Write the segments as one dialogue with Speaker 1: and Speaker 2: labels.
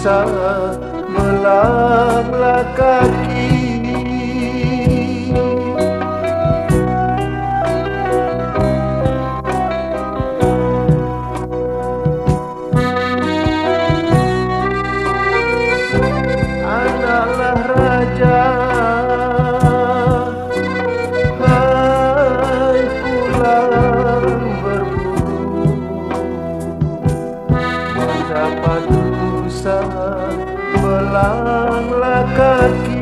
Speaker 1: bisa melangkah kaki. Anaklah raja pulang bisa melangkah kaki.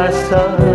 Speaker 1: I saw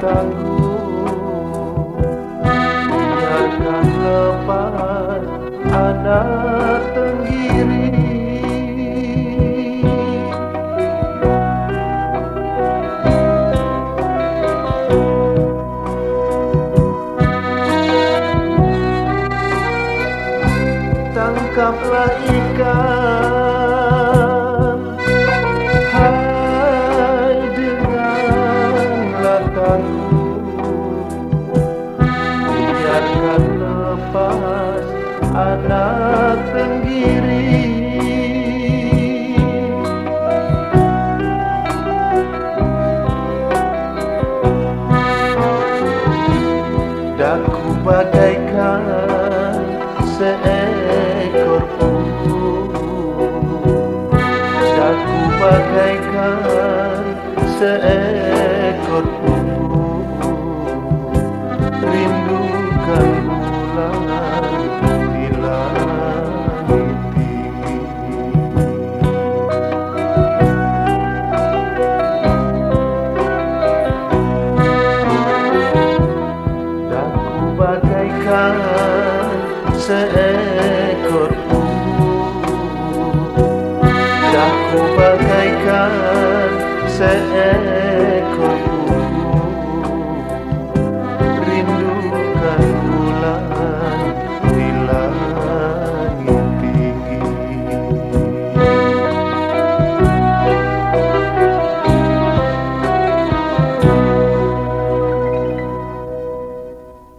Speaker 1: Natal. biarkan lepas anak penggila से